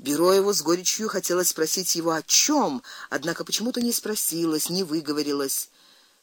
Бероеву с горечью хотелось спросить его о чем, однако почему-то не спросилось, не выговорилось.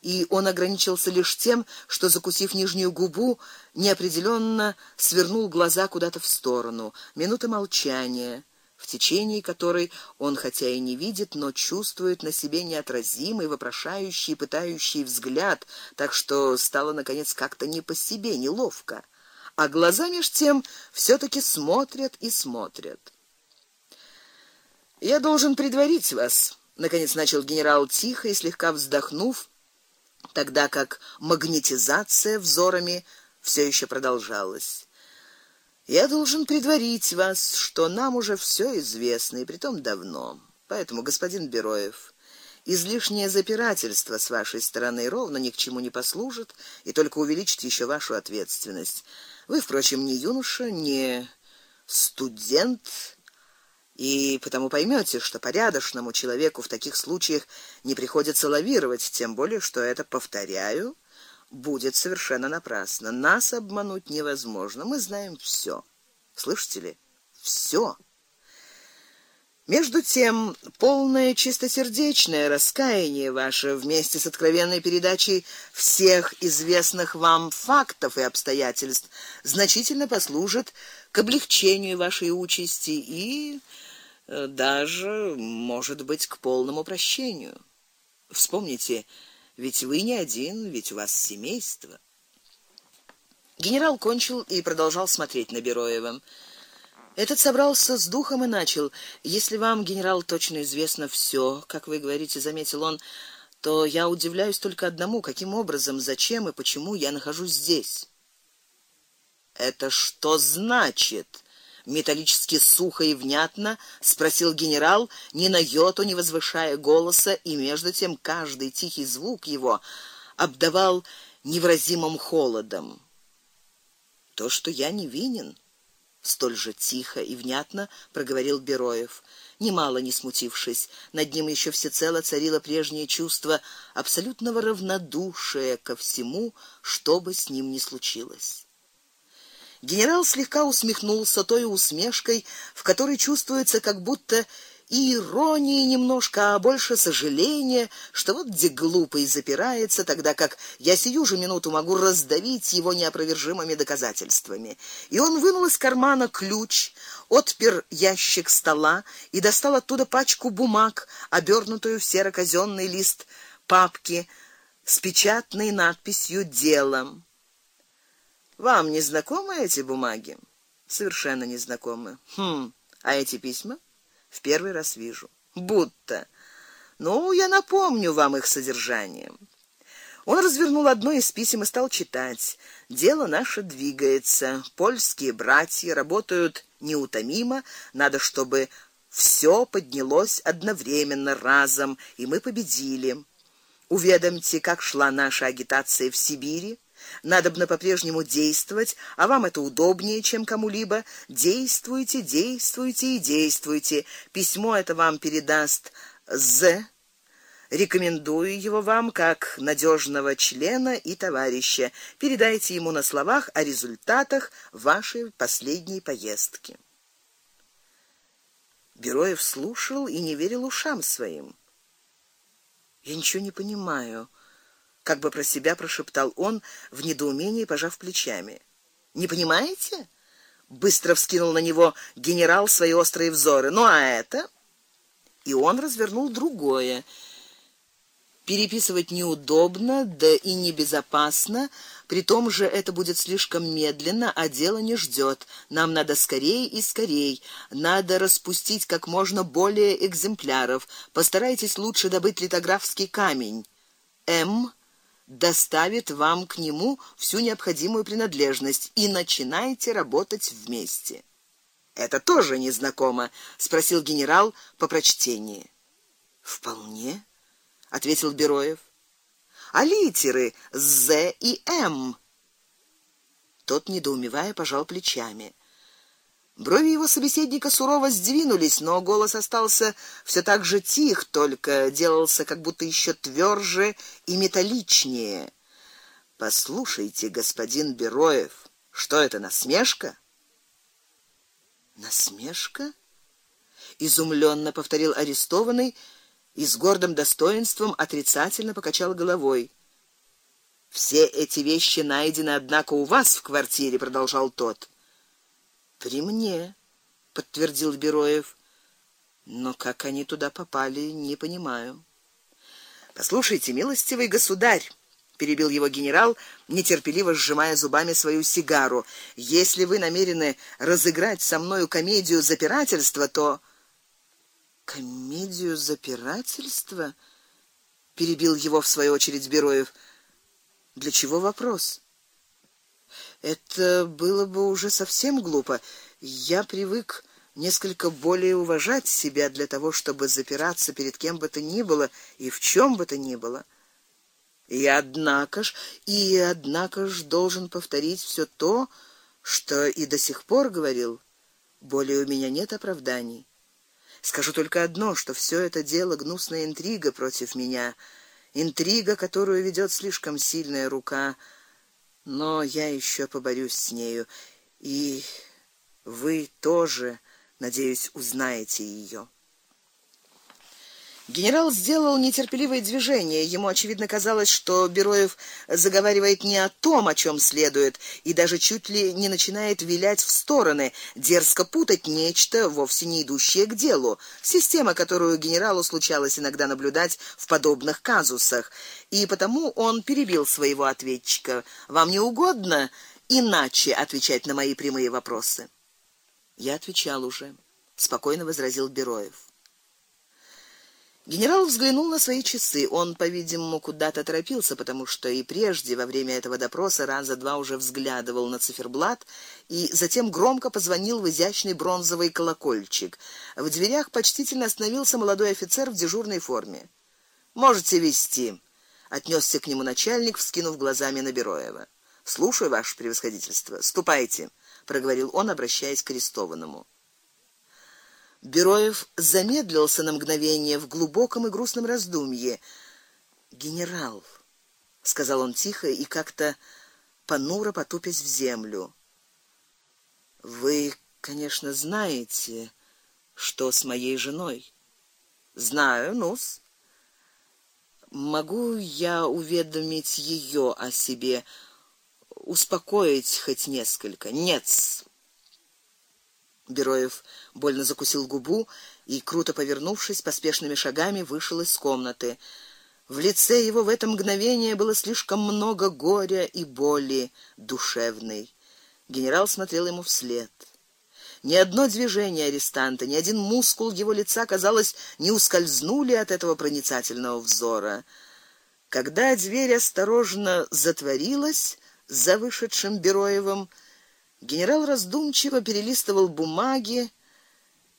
И он ограничился лишь тем, что закусив нижнюю губу, неопределенно свернул глаза куда-то в сторону. Минута молчания, в течение которой он хотя и не видит, но чувствует на себе неотразимый, вопрошающий, пытающий взгляд, так что стало наконец как-то не по себе, неловко. А глаза меж тем все таки смотрят и смотрят. Я должен предварить вас, наконец начал генерал тихо и слегка вздохнув, тогда как магнетизация взорами все еще продолжалась. Я должен предварить вас, что нам уже все известно, и притом давно. Поэтому, господин Бероев, излишнее запирательство с вашей стороны ровно ни к чему не послужит и только увеличит еще вашу ответственность. Вы, впрочем, не юноша, не студент, и потому поймете, что порядочному человеку в таких случаях не приходится лавировать, тем более что это, повторяю, будет совершенно напрасно. Нас обмануть невозможно. Мы знаем все. Слышите ли? Все. Между тем, полное чистосердечное раскаяние ваше вместе с откровенной передачей всех известных вам фактов и обстоятельств значительно послужит к облегчению вашей участи и даже, может быть, к полному прощению. Вспомните, ведь вы не один, ведь у вас семейство. Генерал кончил и продолжал смотреть на Бероева. Этот собрался с духом и начал: "Если вам, генерал, точно известно все, как вы говорите, заметил он, то я удивляюсь только одному: каким образом, зачем и почему я нахожусь здесь?" "Это что значит?" Металлически сухо и внятно спросил генерал, ни на йоту не возвышая голоса, и между тем каждый тихий звук его обдавал невыразимым холодом. То, что я не винен, столь же тихо и внятно проговорил Бероев, немало не смутившись. Над ним еще всецело царило прежнее чувство абсолютного равнодушия ко всему, что бы с ним ни случилось. Генерал слегка усмехнулся той усмешкой, в которой чувствуется как будто и иронии немножко, а больше сожаления, что вот где глупый запирается, тогда как я сию же минуту могу раздавить его неопровержимыми доказательствами. И он вынул из кармана ключ, отпер ящик стола и достал оттуда пачку бумаг, обернутую в серо-казённый лист папки с печатной надписью "Делом". Вам не знакомы эти бумаги? Совершенно не знакомы. Хм, а эти письма? В первый раз вижу. Будто. Ну, я напомню вам их содержание. Он развернул одно из писем и стал читать. Дело наше двигается. Польские братья работают неутомимо, надо, чтобы все поднялось одновременно разом, и мы победили. Уведомьте, как шла наша агитация в Сибири. Надобно по-прежнему действовать, а вам это удобнее, чем кому-либо. Действуйте, действуйте и действуйте. Письмо это вам передаст З. Рекомендую его вам как надежного члена и товарища. Передайте ему на словах о результатах вашей последней поездки. Бероев слушал и не верил ушам своим. Я ничего не понимаю, как бы про себя прошептал он в недоумении, пожав плечами. Не понимаете? Быстро вскинул на него генерал свои острые взоры. Ну а это? И он развернул другое. Переписывать неудобно, да и небезопасно, при том же это будет слишком медленно, а дело не ждет. Нам надо скорее и скорей. Надо распустить как можно более экземпляров. Постарайтесь лучше добыть литографский камень. М доставит вам к нему всю необходимую принадлежность и начинайте работать вместе. Это тоже незнакомо, спросил генерал по прочтении. Вполне, ответил Бероев. А литеры З и М. Тот недоумевая пожал плечами. Брови его собеседника сурово сдвинулись, но голос остался все так же тих, только делался как будто еще тверже и металличнее. Послушайте, господин Бероев, что это насмешка? Насмешка? изумленно повторил арестованный и с гордым достоинством отрицательно покачал головой. Все эти вещи найдены однако у вас в квартире, продолжал тот. При мне, подтвердил Бероев. Но как они туда попали, не понимаю. Послушайте, милостивый государь, перебил его генерал, нетерпеливо сжимая зубами свою сигару. Если вы намерены разыграть со мною комедию запирательства, то комедию запирательства? перебил его в свою очередь Бероев. Для чего вопрос? Это было бы уже совсем глупо. Я привык несколько более уважать себя для того, чтобы запираться перед кем бы то ни было и в чем бы то ни было. И однако ж, и однако ж должен повторить все то, что и до сих пор говорил. Более у меня нет оправданий. Скажу только одно, что все это дело гнусная интрига против меня, интрига, которую ведет слишком сильная рука, но я еще поборюсь с нею, и вы тоже, надеюсь, узнаете ее. Генерал сделал нетерпеливое движение. Ему очевидно казалось, что Бероев заговаривает не о том, о чем следует, и даже чуть ли не начинает вилять в стороны, дерзко путать нечто вовсе не идущее к делу. Система, которую генералу случалось иногда наблюдать в подобных казусах, и потому он перебил своего ответчика. Вам не угодно иначе отвечать на мои прямые вопросы? Я отвечал уже, спокойно возразил Бероев. Генерал взглянул на свои часы. Он, по-видимому, куда-то торопился, потому что и прежде во время этого допроса раза два уже взглядывал на циферблат и затем громко позвонил в изящный бронзовый колокольчик. В дверях почтительно остановился молодой офицер в дежурной форме. Можете вести, отнесся к нему начальник, вскинув глазами на Бероева. Слушаю, ваше превосходительство. Ступайте, проговорил он, обращаясь к арестованному. Бероев замедлился на мгновение в глубоком и грустном раздумье. "Генерал", сказал он тихо и как-то понуро потупясь в землю. "Вы, конечно, знаете, что с моей женой?" "Знаю, ну-с. Могу я уведомить ее о себе, успокоить хоть несколько?" "Нет-с", Бероев больно закусил губу и круто повернувшись, поспешными шагами вышел из комнаты. В лице его в это мгновение было слишком много горя и боли душевной. Генерал смотрел ему вслед. Ни одно движение арестанта, ни один мускул его лица, казалось, не ускользнули от этого проницательного взора. Когда дверь осторожно затворилась за вышедшим Бероевым, Генерал раздумчиво перелистывал бумаги,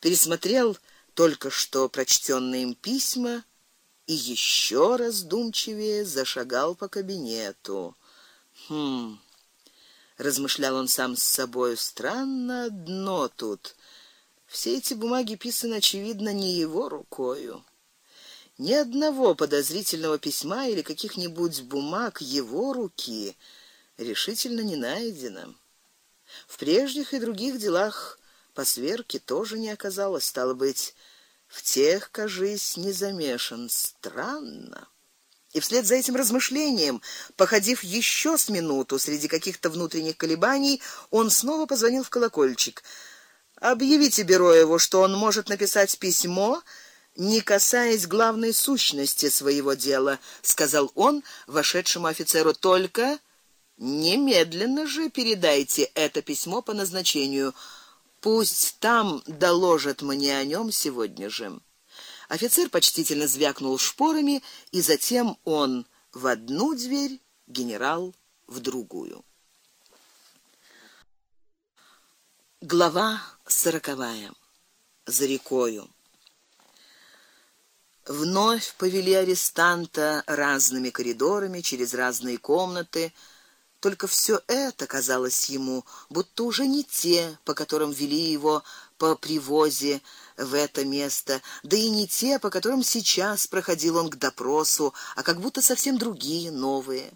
пересмотрел только что прочтенные им письма и еще раздумчивее зашагал по кабинету. Хм. Размышлял он сам с собой, странно одно тут. Все эти бумаги писаны очевидно не его рукой. Ни одного подозрительного письма или каких-нибудь бумаг его руки решительно не найдено. В прежних и других делах по сверке тоже не оказалось, стало быть, в тех, кажись, не замешан. Странно. И вслед за этим размышлением, походив еще с минуту среди каких-то внутренних колебаний, он снова позвонил в колокольчик. Объявите Бероеву, что он может написать письмо, не касаясь главной сущности своего дела, сказал он вошедшему офицеру только Немедленно же передайте это письмо по назначению. Пусть там доложат мне о нем сегодня же. Офицер почтительно звякнул шпорами, и затем он в одну дверь, генерал в другую. Глава сороковая. За рекою. Вновь повели арестанта разными коридорами через разные комнаты только все это казалось ему, будто уже не те, по которым вели его по привозе в это место, да и не те, по которым сейчас проходил он к допросу, а как будто совсем другие, новые.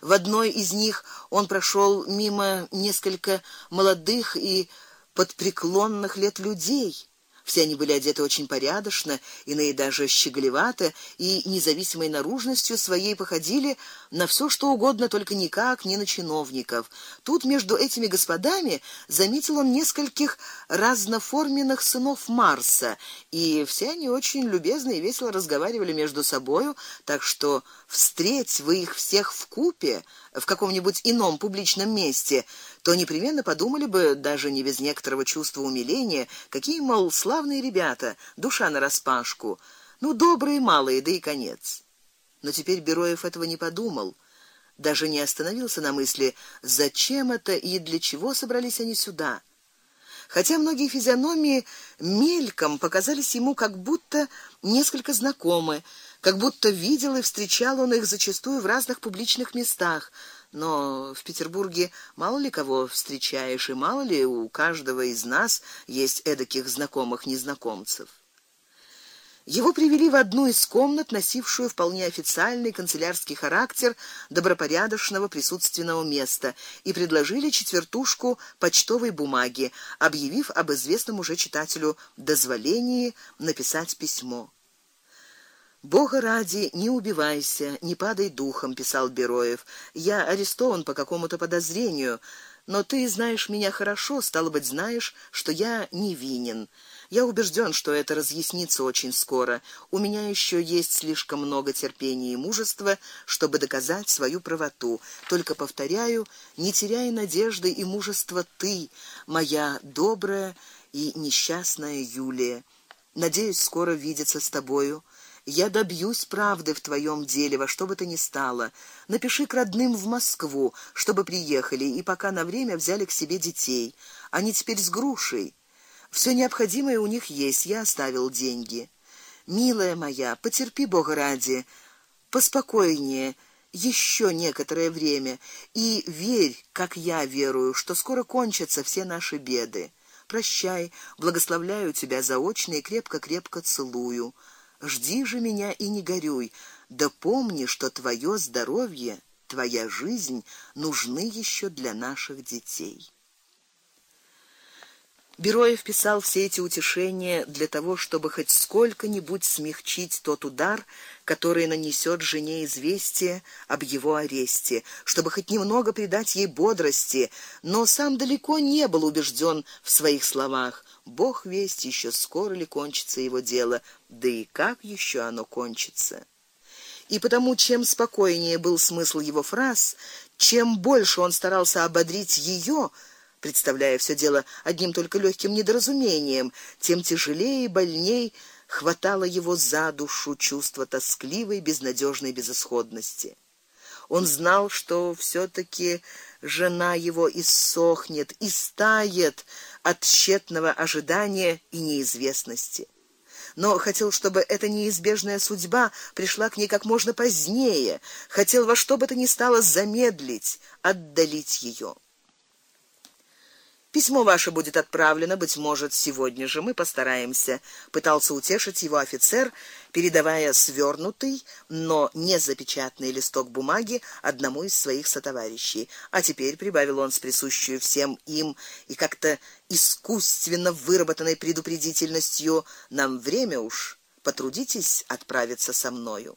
В одной из них он прошел мимо несколько молодых и подпреклонных лет людей, Все они были одеты очень порядочно, иные даже щеголевато, и независимой наружностью своей походили на все что угодно, только никак не на чиновников. Тут между этими господами заметил он нескольких разноформенных сынов Марса, и все они очень любезно и весело разговаривали между собою, так что встреть вы их всех в купе в каком-нибудь ином публичном месте, то непременно подумали бы даже не без некоторого чувства умиления, какие мол славные ребята, душа на распашку. Ну добрые малые, да и конец. Но теперь Бероев этого не подумал, даже не остановился на мысли, зачем это и для чего собрались они сюда. Хотя многие физиономии мельком показались ему как будто несколько знакомы, как будто видел и встречал он их зачастую в разных публичных местах, но в Петербурге мало ли кого встречаешь, и мало ли у каждого из нас есть эдаких знакомых незнакомцев. Его привели в одну из комнат, носившую вполне официальный канцелярский характер добропорядочного присутственного места, и предложили четвертушку почтовой бумаги, объявив об известном уже читателю дозволении написать письмо. Бога ради, не убивайся, не падай духом, писал Бероев. Я арестован по какому-то подозрению, но ты знаешь меня хорошо, стало быть, знаешь, что я невинен. Я убежден, что это разъяснится очень скоро. У меня еще есть слишком много терпения и мужества, чтобы доказать свою правоту. Только повторяю, не теряй надежды и мужества ты, моя добрая и несчастная Юлия. Надеюсь скоро видеться с тобою. Я добьюсь правды в твоем деле во что бы то ни стало. Напиши к родным в Москву, чтобы приехали и пока на время взяли к себе детей. Они теперь с грушей. Все необходимое у них есть, я оставил деньги. Милая моя, потерпи Бога ради, поспокойнее еще некоторое время и верь, как я верую, что скоро кончатся все наши беды. Прощай, благословляю тебя заочно и крепко-крепко целую. Жди же меня и не горюй, да помни, что твое здоровье, твоя жизнь нужны еще для наших детей. Бероев писал все эти утешения для того, чтобы хоть сколько-нибудь смягчить тот удар, который нанесет жене известие об его аресте, чтобы хоть немного придать ей бодрости, но сам далеко не был убежден в своих словах. Бог весть еще скоро ли кончится его дело, да и как еще оно кончится. И потому чем спокойнее был смысл его фраз, чем больше он старался ободрить ее, представляя все дело одним только легким недоразумением, тем тяжелее и больней хватало его за душу чувство тоскливой, безнадежной безысходности. Он знал, что все таки жена его иссохнет, и стает от тщетного ожидания и неизвестности. Но хотел, чтобы эта неизбежная судьба пришла к ней как можно позднее, хотел во что бы то ни стало замедлить, отдалить ее. Письмо ваше будет отправлено, быть может, сегодня же. Мы постараемся, пытался утешить его офицер, передавая свернутый, но не запечатанный листок бумаги одному из своих сотоварищей. А теперь прибавил он с присущей всем им и как-то искусственно выработанной предупредительностью: нам время уж, потрудитесь отправиться со мною.